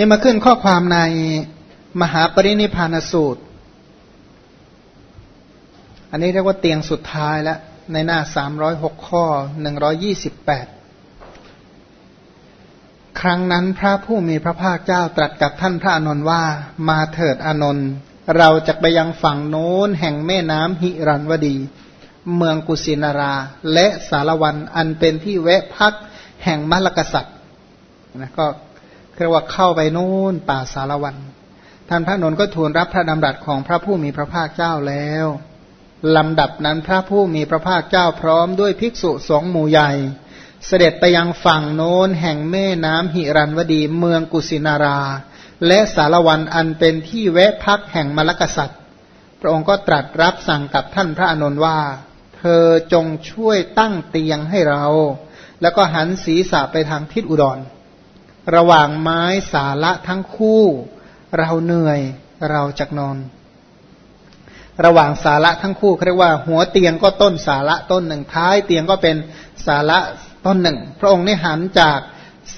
นี่มาขึ้นข้อความในมหาปรินิพานสูตร อันนี้เรียกว่าเตียงสุดท้ายแล้ว ในหน้าสามร้อยหกข้อหนึ่งร้อยี่สิบแปดครั้งนั้นพระผู้มีพระภาคเจ้าตรัสกับท่านพระอนนท์ว่า มาเถิดอนนท์เราจะไปยังฝั่งโน้นแห่งแม่น้ำหิรันวดี เมืองกุสินารา และสารวันอันเป็นที่แวะพักแห่งมรรกษัตริย์นะก็ เรียกว่าเข้าไปโน้นป่าสารวัน ท่านพระนนท์ก็ทูลรับพระดำรัสของพระผู้มีพระภาคเจ้าแล้วลำดับนั้นพระผู้มีพระภาคเจ้าพร้อมด้วยภิกษุสองหมู่ใหญ่ เสด็จไปยังฝั่งโน้นแห่งแม่น้ำหิรันวดีเมืองกุสินารา และสารวันอันเป็นที่แวะพักแห่งมรรกษัตริย์ พระองค์ก็ตรัสรับสั่งกับท่านพระอานนว่า เธอจงช่วยตั้งเตียงให้เรา แล้วก็หันศีรษะไปทางทิศอุดร ระหว่างไม้สาละทั้งคู่ เราเหนื่อยเราจักนอน ระหว่างสาระทั้งคู่เรียกว่า หัวเตียงก็ต้นสาระต้นหนึ่งท้ายเตียงก็เป็นสาระต้นหนึ่ง พระองค์ได้หันจาก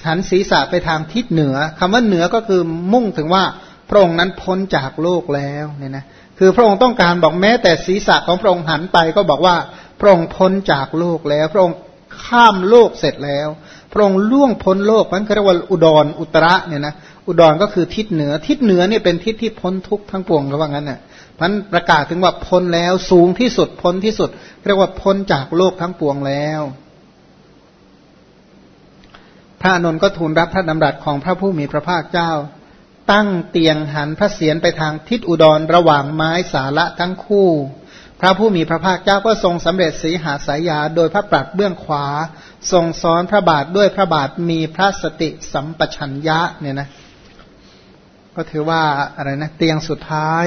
หันศีรษะไปทางทิศเหนือคำว่าเหนือก็คือมุ่งถึงว่าพระองค์นั้นพ้นจากโลกแล้วเนี่ยนะคือพระองค์ต้องการบอกแม้แต่ศีรษะของพระองค์หันไปก็บอกว่าพระองค์พ้นจากโลกแล้ว พระองค์ข้ามโลกเสร็จแล้ว พระองค์ล่วงพ้นโลกนั้นเรียกว่าอุดรอุตระเนี่ยนะอุดรก็คือทิศเหนือ ทิศเหนือเนี่ยเป็นทิศที่พ้นทุกข์ทั้งปวงก็ว่างั้นน่ะพันประกาศถึงว่าพ้นแล้วสูงที่สุดพ้นที่สุด เรียกว่าพ้นจากโลกทั้งปวงแล้วพระนนท์ก็ทูลรับพระดำรัสของพระผู้มีพระภาคเจ้า ตั้งเตียงหันพระเศียรไปทางทิศอุดรระหว่างไม้สาระทั้งคู่ พระผู้มีพระภาคเจ้าก็ทรงสำเร็จสีหาสายาโดยพระปรัดเบื้องขวา ทรงซ้อนพระบาทด้วยพระบาทมีพระสติสัมปชัญญะเนี่ยนะ ก็ถือว่าอะไรนะเตียงสุดท้าย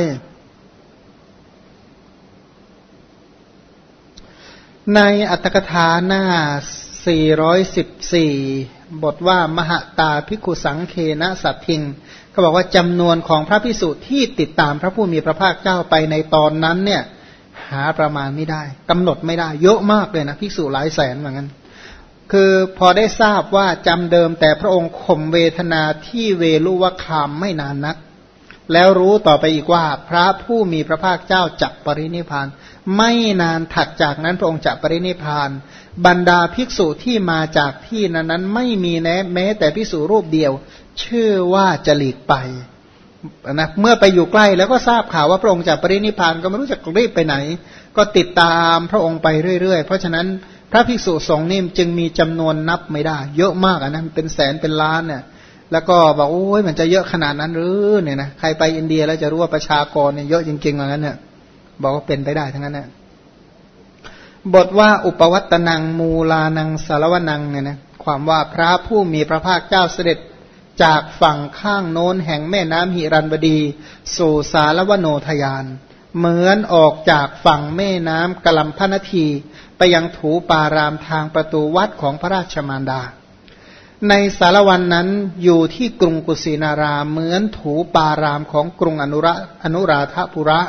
ในอัตถกถาหน้า 414 บทว่ามหตาพิคุสังเคนะสัตทิงเขาบอกว่าจำนวนของพระพิสุที่ติดตามพระผู้มีพระภาคเจ้าไปในตอนนั้นเนี่ย หาประมาณไม่ได้กำหนดไม่ได้ เยอะมากเลยนะภิกษุหลายแสนเหมือนกัน คือพอได้ทราบว่าจำเดิมแต่พระองค์ข่มเวทนาที่เวลุวคามไม่นานนัก แล้วรู้ต่อไปอีกว่า พระผู้มีพระภาคเจ้าจักปรินิพานไม่นานถัดจากนั้นพระองค์จะปรินิพาน บรรดาภิกษุที่มาจากที่นั้นนั้นไม่มีแม้แม้แต่ภิกษุรูปเดียว ชื่อว่าจะหลีกไปนะเมื่อไปอยู่ใกล้แล้วก็ทราบข่าวว่าพระองค์จะปรินิพานก็ไม่รู้จะรีบไปไหน ก็ติดตามพระองค์ไปเรื่อยๆ เพราะฉะนั้น พระภิกษุสงฆ์นี่จึงมีจำนวนนับไม่ได้ เยอะมากนะเป็นแสนเป็นล้านเนี่ย แล้วก็บอกโอ้ยมันจะเยอะขนาดนั้นหรือเนี่ยนะใครไปอินเดียแล้วจะรู้ว่าประชากรเนี่ยเยอะจริงๆอย่างนั้นเนี่ยบอกว่าเป็นไปได้ทั้งนั้นเนี่ยบทว่าอุปวัตนังมูลานังสารวนังเนี่ยนะความว่าพระผู้มีพระภาคเจ้าเสด็จจากฝั่งข้างโน้นแห่งแม่น้ำหิรันบดี สู่สารวโนทยาน เหมือนออกจากฝั่งแม่น้ำกลัมพนที ไปยังถูปารามทางประตูวัดของพระราชมารดา ในสารวันนั้นอยู่ที่กรุงกุสินาราเหมือนถูปารามของกรุงอนุระอนุราธปุระ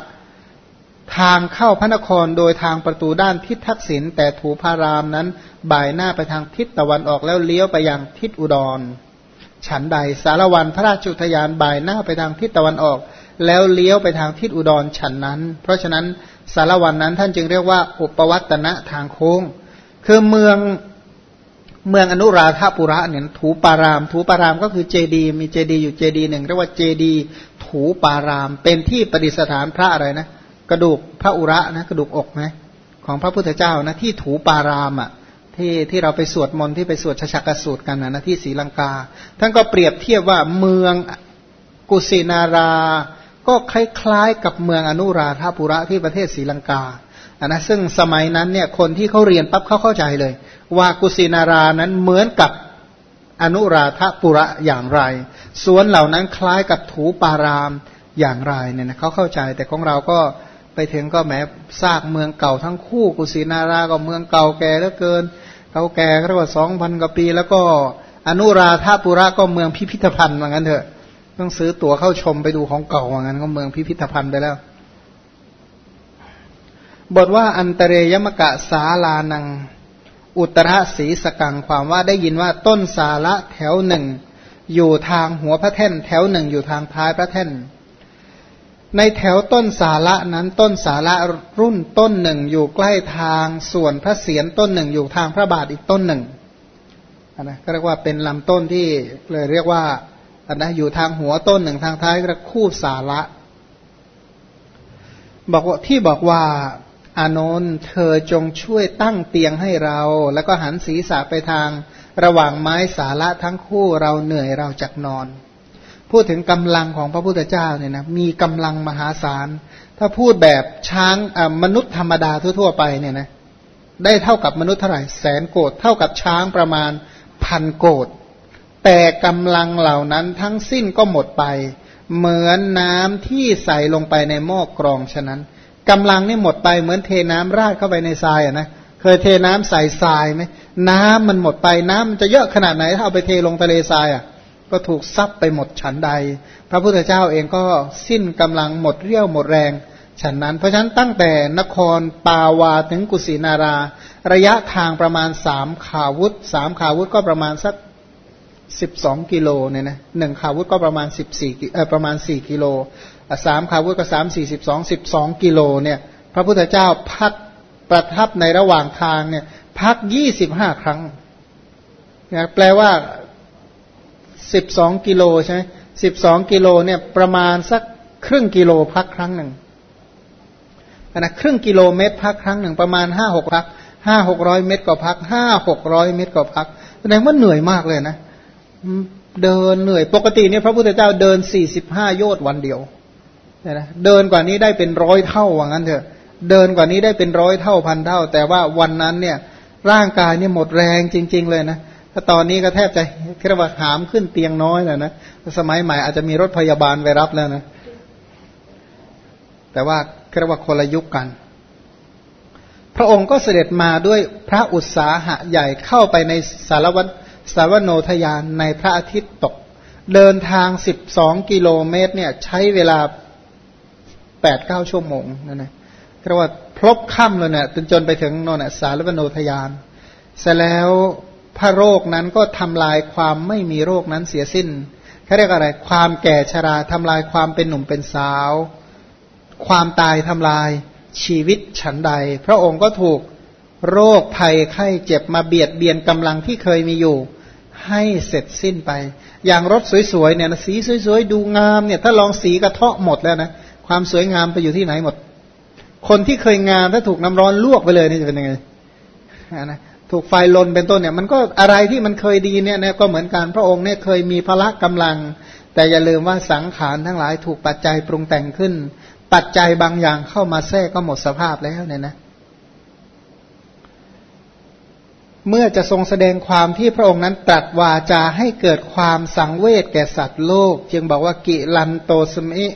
ทางเข้าพระนครโดยทางประตูด้านทิศทักษิณแต่ถูพารามนั้นบ่ายหน้าไปทางทิศตะวันออกแล้วเลี้ยวไปยังทิศอุดร ฉันใดสารวันพระราชุทยานบ่ายหน้าไปทางทิศตะวันออก แล้วเลี้ยวไปทางทิศอุดรฉันนั้น เพราะฉะนั้น สารวันนั้นท่านจึงเรียกว่า อุปวัตนะทางโค้ง คือเมืองเมืองอนุราธาปุระเนี่ยถูปาราม ถูปารามก็คือเจดีมีเจดีอยู่เจดีหนึ่งเรียกว่าเจดีถูปาราม เป็นที่ประดิษฐานพระอะไรนะกระดูกพระอุระนะกระดูกอกไหมของพระพุทธเจ้านะที่ถูปารามอะที่ที่เราไปสวดมนต์ที่ไปสวดชชักสูตรกันนะที่ศรีลังกา ท่านก็เปรียบเทียบว่าเมืองกุสินารา ก็คล้ายๆกับเมืองอนุราธาปุระที่ประเทศศรีลังกาอันนะซึ่งสมัยนั้นเนี่ยคนที่เขาเรียนปั๊บเขาเข้าใจเลย ว่ากุสินารานั้นเหมือนกับอนุราธาปุระอย่างไร สวนเหล่านั้นคล้ายกับถูปารามอย่างไรเนี่ยนะเขาเข้าใจแต่ของเราก็ไปถึงก็แม้ซากเมืองเก่าทั้งคู่กุสินาราก็เมืองเก่าแก่เหลือเกินเก่าแก่เรียกว่าสองพันกว่าปี แล้วก็อนุราธาปุระก็เมืองพิพิธภัณฑ์เหมือนกันเถอะ ต้องซื้อตั๋วเข้าชมไปดูของเก่าว่างั้นก็เมืองพิพิธภัณฑ์ไปแล้ว บทว่าอันตเรยมกะสาลานัง อุตรศีสกังความว่าได้ยินว่าต้นสาละแถวหนึ่ง อยู่ทางหัวพระแท่น แถวหนึ่งอยู่ทางท้ายพระแท่น ในแถวต้นสาระนั้นต้นสาระรุ่นต้นหนึ่งอยู่ใกล้ทางส่วนพระเศียรต้นหนึ่งอยู่ทางพระบาทอีกต้นหนึ่งนะก็เรียกว่าเป็นลำต้นที่เลยเรียกว่า นะอยู่ทางหัวต้นหนึ่งทางท้ายก็คู่สาระบอกว่าที่บอกว่า อานนท์เธอจงช่วยตั้งเตียงให้เรา แล้วก็หันศีรษะไปทางระหว่างไม้สาระทั้งคู่เราเหนื่อยเราจักนอน พูดถึงกำลังของพระพุทธเจ้าเนี่ยนะมีกำลังมหาศาล ถ้าพูดแบบช้างมนุษย์ธรรมดาทั่วๆไปเนี่ยนะได้เท่ากับมนุษย์เท่าไหร่แสนโกดเท่ากับช้างประมาณพันโกด แต่กำลังเหล่านั้นทั้งสิ้นก็หมดไป เหมือนน้ำที่ใส่ลงไปในหม้อกรองฉะนั้นกำลังนี่หมดไปเหมือนเทน้ำราดเข้าไปในทรายอะนะเคยเทน้ำใส่ทรายไหมน้ำมันหมดไปน้ำมันจะเยอะขนาดไหนถ้าเอาไปเทลงทะเลทรายอะก็ถูกซับไปหมดฉันใด พระพุทธเจ้าเองก็สิ้นกำลังหมดเรี่ยวหมดแรงฉันนั้น เพราะฉะนั้นตั้งแต่นครปาวาถึงกุสินารา ระยะทางประมาณสามขาวุธสามขาวุธก็ประมาณสัก สิบสองกิโลเนี่ยนะหนึ่งขาวุธก็ประมาณสิบสี่เออประมาณสี่กิโลสามขาวุธก็สามสี่สิบสองสิบสองกิโลเนี่ยพระพุทธเจ้าพักประทับในระหว่างทางเนี่ยพักยี่สิบห้าครั้งนะแปลว่าสิบสองกิโลใช่ไหมสิบสองกิโลเนี่ยประมาณสักครึ่งกิโลพักครั้งหนึ่งนะครึ่งกิโลเมตรพักครั้งหนึ่งประมาณห้าหกพักห้าหกร้อยเมตรก็พักห้าหกร้อยเมตรก็พักแสดงว่าเหนื่อยมากเลยนะ เดินเหนื่อย ปกติเนี่ยพระพุทธเจ้าเดินสี่สิบห้าโยชน์วันเดียวนะเดินกว่านี้ได้เป็นร้อยเท่าว่างั้นเถอะ เดินกว่านี้ได้เป็นร้อยเท่าพันเท่า แต่ว่าวันนั้นเนี่ยร่างกายเนี่ยหมดแรงจริง ๆ เลยนะถ้าตอนนี้ก็แทบจะเรียกว่าหามขึ้นเตียงน้อยแล้วนะสมัยใหม่อาจจะมีรถพยาบาลไปรับแล้วนะแต่ว่าเรียกว่าคนละยุคกัน พระองค์ก็เสด็จมาด้วยพระอุตสาหะใหญ่เข้าไปในสารวัตร สารวโนทยานในพระอาทิตย์ตก เดินทางสิบสองกิโลเมตรเนี่ยใช้เวลาแปดเก้าชั่วโมงนั่นนะเรียกว่าพลบค่ำเลยเนี่ยจนจนไปถึงโน่นสารวโนทยาน เสร็จแล้วพระโรคนั้นก็ทำลายความไม่มีโรคนั้นเสียสิ้นเขาเรียกอะไร ความแก่ชราทำลายความเป็นหนุ่มเป็นสาว ความตายทำลายชีวิตฉันใด พระองค์ก็ถูกโรคภัยไข้เจ็บมาเบียดเบียนกำลังที่เคยมีอยู่ ให้เสร็จสิ้นไป อย่างรถสวยๆเนี่ยสีสวยๆดูงามเนี่ยถ้าลองสีกระเทาะหมดแล้วนะความสวยงามไปอยู่ที่ไหนหมด คนที่เคยงามถ้าถูกน้ำร้อนลวกไปเลยนี่จะเป็นยังไงนะถูกไฟลนเป็นต้นเนี่ย มันก็อะไรที่มันเคยดีเนี่ยก็เหมือนกันพระองค์เนี่ยเคยมีพละกำลัง แต่อย่าลืมว่าสังขารทั้งหลายถูกปัจจัยปรุงแต่งขึ้น ปัจจัยบางอย่างเข้ามาแทรกก็หมดสภาพแล้วเนี่ยนะ เมื่อจะทรงแสดงความที่พระองค์นั้นตรัสวาจาให้เกิดความสังเวชแก่สัตว์โลก จึงบอกว่ากิลันโตสมิ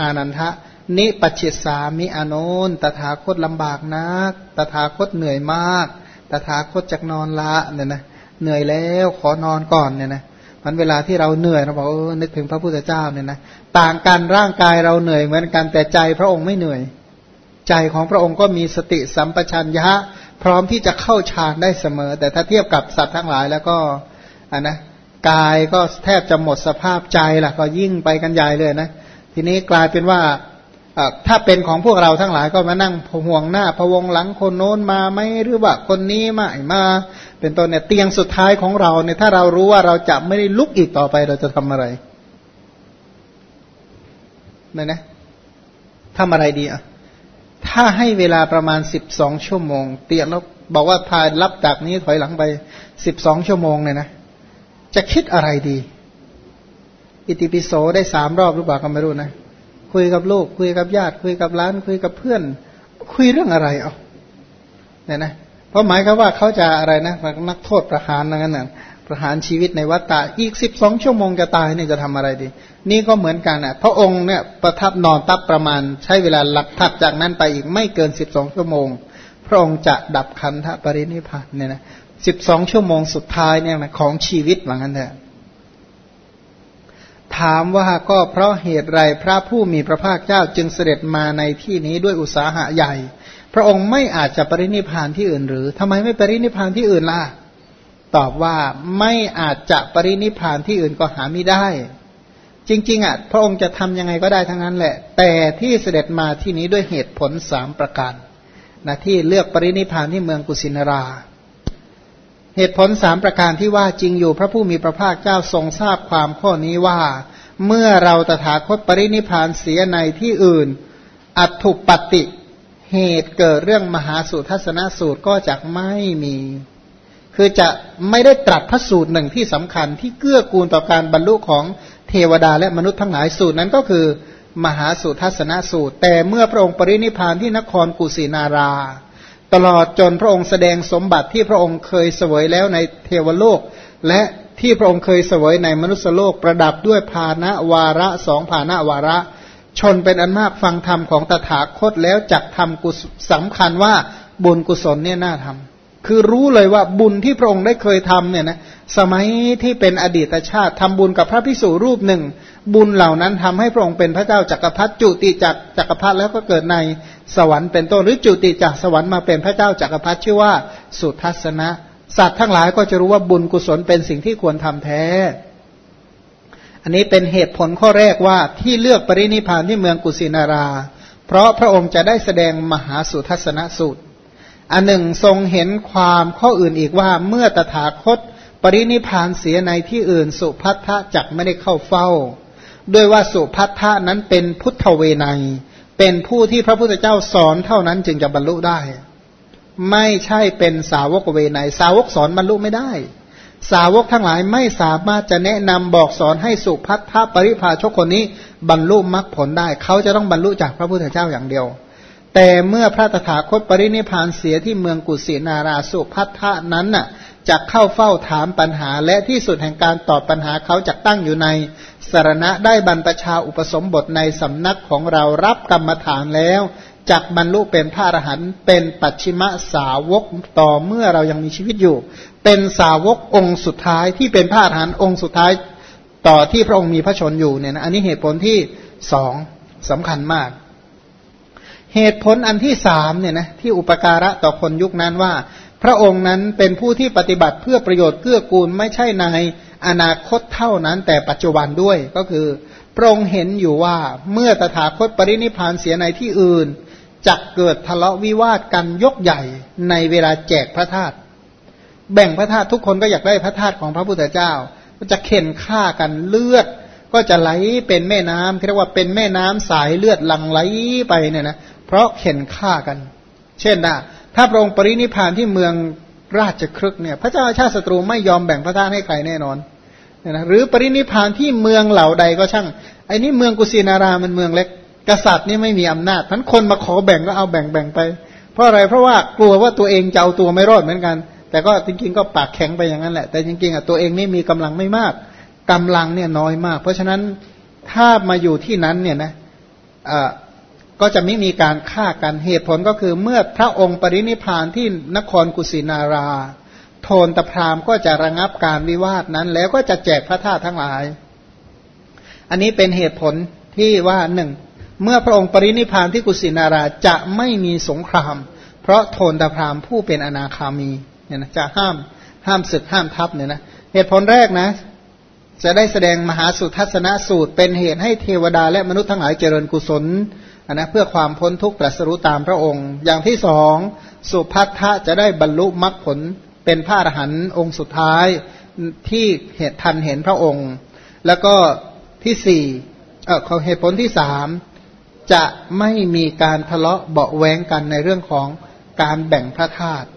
อานันทะ นิปชิสามิอานนตถาคตลำบากนัก ตถาคตเหนื่อยมาก ตถาคตจักนอนละเนี่ยนะเหนื่อยแล้วขอนอนก่อนเนี่ยนะมันเวลาที่เราเหนื่อยเราบอกเออนึกถึงพระพุทธเจ้าเนี่ยนะต่างกันร่างกายเราเหนื่อยเหมือนกันแต่ใจพระองค์ไม่เหนื่อย ใจของพระองค์ก็มีสติสัมปชัญญะ พร้อมที่จะเข้าฌานได้เสมอ แต่ถ้าเทียบกับสัตว์ทั้งหลายแล้วก็อ่านะกายก็แทบจะหมดสภาพใจล่ะ ก็ยิ่งไปกันใหญ่เลยนะ ทีนี้กลายเป็นว่าถ้าเป็นของพวกเราทั้งหลายก็มานั่งห่วงหน้าพวงหลังคนโน้นมาไหมหรือว่าคนนี้มาไม่มา เป็นต้นเนี่ยเตียงสุดท้ายของเราเนี่ยถ้าเรารู้ว่าเราจะไม่ได้ลุกอีกต่อไปเราจะทำอะไรนี่ยนะทำอะไรดีอะ ถ้าให้เวลาประมาณสิบสองชั่วโมง เตียนแล้วบอกว่าพารับจากนี้ถอยหลังไปสิบสองชั่วโมงเนี่ยนะ จะคิดอะไรดี อิติปิโสได้สามรอบหรือเปล่าก็ไม่รู้นะ คุยกับลูก คุยกับญาติ คุยกับร้าน คุยกับเพื่อน คุยเรื่องอะไรเอาเนี่ยนะเพราะหมายคือว่าเขาจะอะไรนะนักโทษประหารนั่นน่ะ ประหารชีวิตในวัฏฏะอีกสิบสองชั่วโมงจะตายนี่จะทำอะไรดี นี่ก็เหมือนกันอะพระองค์เนี่ยประทับนอนตับประมาณ ใช้เวลาหลักทักจากนั้นไปอีกไม่เกินสิบสองชั่วโมง พระองค์จะดับคันธปรินิพานเนี่ยนะสิบสองชั่วโมงสุดท้ายเนี่ยนะของชีวิตเหมือนกันแท้ถามว่าก็เพราะเหตุไรพระผู้มีพระภาคเจ้าจึงเสด็จมาในที่นี้ด้วยอุตสาหะใหญ่ พระองค์ไม่อาจจะปรินิพานที่อื่นหรือทำไมไม่ปรินิพานที่อื่นล่ะ ตอบว่าไม่อาจจะปรินิพานที่อื่นก็หาไม่ได้ จริง ๆอะพระองค์จะทำยังไงก็ได้ทั้งนั้นแหละ แต่ที่เสด็จมาที่นี้ด้วยเหตุผลสามประการนะที่เลือกปรินิพานที่เมืองกุสินารา เหตุผลสามประการที่ว่าจริงอยู่พระผู้มีพระภาคเจ้าทรงทราบความข้อนี้ว่า เมื่อเราตถาคตปรินิพานเสียในที่อื่น อัตถุปฏิเหตุเกิดเรื่องมหาสุทัศนสูตรก็จะไม่มี คือจะไม่ได้ตรัสพระสูตรหนึ่งที่สำคัญที่เกื้อกูลต่อการบรรลุของเทวดาและมนุษย์ทั้งหลายสูตรนั้นก็คือ มหาสุทัศนสูตร แต่เมื่อพระองค์ปรินิพานที่นครกุสินารา ตลอดจนพระองค์แสดงสมบัติที่พระองค์เคยเสวยแล้วในเทวโลก และที่พระองค์เคยเสวยในมนุษยโลกประดับด้วยภาณวาระสองภาณวาระ ชนเป็นอันมากฟังธรรมของตถาคตแล้วจักทำกุศสำคัญว่าบุญกุศลเนี่ยน่าทำ คือรู้เลยว่าบุญที่พระองค์ได้เคยทำเนี่ยนะสมัยที่เป็นอดีตชาติทำบุญกับพระพิสุรูปหนึ่ง บุญเหล่านั้นทำให้พระองค์เป็นพระเจ้าจักรพรรดิจุติจากจักรพรรดิแล้วก็เกิดในสวรรค์เป็นต้นหรือจุติจากสวรรค์มาเป็นพระเจ้าจักรพรรดิชื่อว่าสุทัศนะ สัตว์ทั้งหลายก็จะรู้ว่าบุญกุศลเป็นสิ่งที่ควรทำแท้ อันนี้เป็นเหตุผลข้อแรกว่าที่เลือกปรินิพานที่เมืองกุสินารา เพราะพระองค์จะได้แสดงมหาสุทัศนสูตร อันหนึ่งทรงเห็นความข้ออื่นอีกว่าเมื่อตถาคต ปรินิพานเสียในที่อื่น สุพัทธะจักไม่ได้เข้าเฝ้า ด้วยว่าสุพัทธะนั้นเป็นพุทธเวไนเป็นผู้ที่พระพุทธเจ้าสอนเท่านั้นจึงจะบรรลุได้ ไม่ใช่เป็นสาวกเวไนสาวกสอนบรรลุไม่ได้ สาวกทั้งหลายไม่สามารถจะแนะนำบอกสอนให้สุพัทธปริภาชกคนนี้บรรลุมรรคผลได้ เขาจะต้องบรรลุจากพระพุทธเจ้าอย่างเดียว แต่เมื่อพระตถาคตปรินิพานเสียที่เมืองกุสินาราสุพัทธะนั้นน่ะจะเข้าเฝ้าถามปัญหา และที่สุดแห่งการตอบปัญหาเขาจะตั้งอยู่ในสารณะได้บรรพชาอุปสมบทในสำนักของเรารับกรรมฐานแล้วจักบรรลุเป็นพระอรหันต์เป็นปัจฉิมสาวกต่อเมื่อเรายังมีชีวิตอยู่ เป็นสาวกองค์สุดท้ายที่เป็นพระอรหันต์องค์สุดท้ายต่อที่พระองค์มีพระชนอยู่เนี่ยนะอันนี้เหตุผลที่สองสำคัญมาก เหตุผลอันที่สามเนี่ยนะที่อุปการะต่อคนยุคนั้นว่า พระองค์นั้นเป็นผู้ที่ปฏิบัติเพื่อประโยชน์เกื้อกูลไม่ใช่ในอนาคตเท่านั้นแต่ปัจจุบันด้วยก็คือพระองค์เห็นอยู่ว่าเมื่อตถาคตปรินิพานเสียในที่อื่นจะเกิดทะเลาะวิวาทกันยกใหญ่ในเวลาแจกพระธาตุแบ่งพระธาตุทุกคนก็อยากได้พระธาตุของพระพุทธเจ้า ก็จะเข็นฆ่ากันเลือด ก็จะไหลเป็นแม่น้ำเรียกว่าเป็นแม่น้ำสายเลือดหลั่งไหลไปเนี่ยนะ เพราะเข็นฆ่ากัน เช่นนะถ้าพระองค์ปรินิพานที่เมืองราชครึกเนี่ยพระเจ้าชาติศัตรูไม่ยอมแบ่งพระธาตุให้ใครแน่นอนนะหรือปรินิพานที่เมืองเหล่าใดก็ช่างไอ้นี่เมืองกุสินารามันเมืองเล็ก กษัตริย์นี่ไม่มีอำนาจทั้นคนมาขอแบ่งก็เอาแบ่งแบ่งไป เพราะอะไรเพราะว่ากลัวว่าตัวเองจะเอาตัวไม่รอดเหมือนกัน แต่ก็จริงๆก็ปากแข็งไปอย่างนั้นแหละ แต่จริงๆอะตัวเองนี่มีกำลังไม่มากกำลังเนี่ยน้อยมาก เพราะฉะนั้นถ้ามาอยู่ที่นั้นเนี่ยนะอ่า ก็จะไม่มีการฆ่ากันเหตุผลก็คือเมื่อพระองค์ปรินิพานที่นครกุสินารา โทนตพรามก็จะระงับการวิวาทนั้น แล้วก็จะแจกพระธาตุทั้งหลาย อันนี้เป็นเหตุผลที่ว่าหนึ่งเมื่อพระองค์ปรินิพานที่กุสินาราจะไม่มีสงคราม เพราะโทนตพรามผู้เป็นอนาคามีเนี่ยนะจะห้ามห้ามศึกห้ามทับเนี่ยนะเหตุผลแรกนะจะได้แสดงมหาสุทัศนสูตรเป็นเหตุให้เทวดาและมนุษย์ทั้งหลายเจริญกุศล นะเพื่อความพ้นทุกข์ตรัสรู้ตามพระองค์ อย่างที่สองสุภัทธะจะได้บรรลุมรรคผลเป็นพระอรหันต์องค์สุดท้ายที่เหตุทันเห็นพระองค์ แล้วก็ที่สี่เออเหตุผลที่สามจะไม่มีการทะเลาะเบาแวงกันในเรื่องของการแบ่งพระธาตุ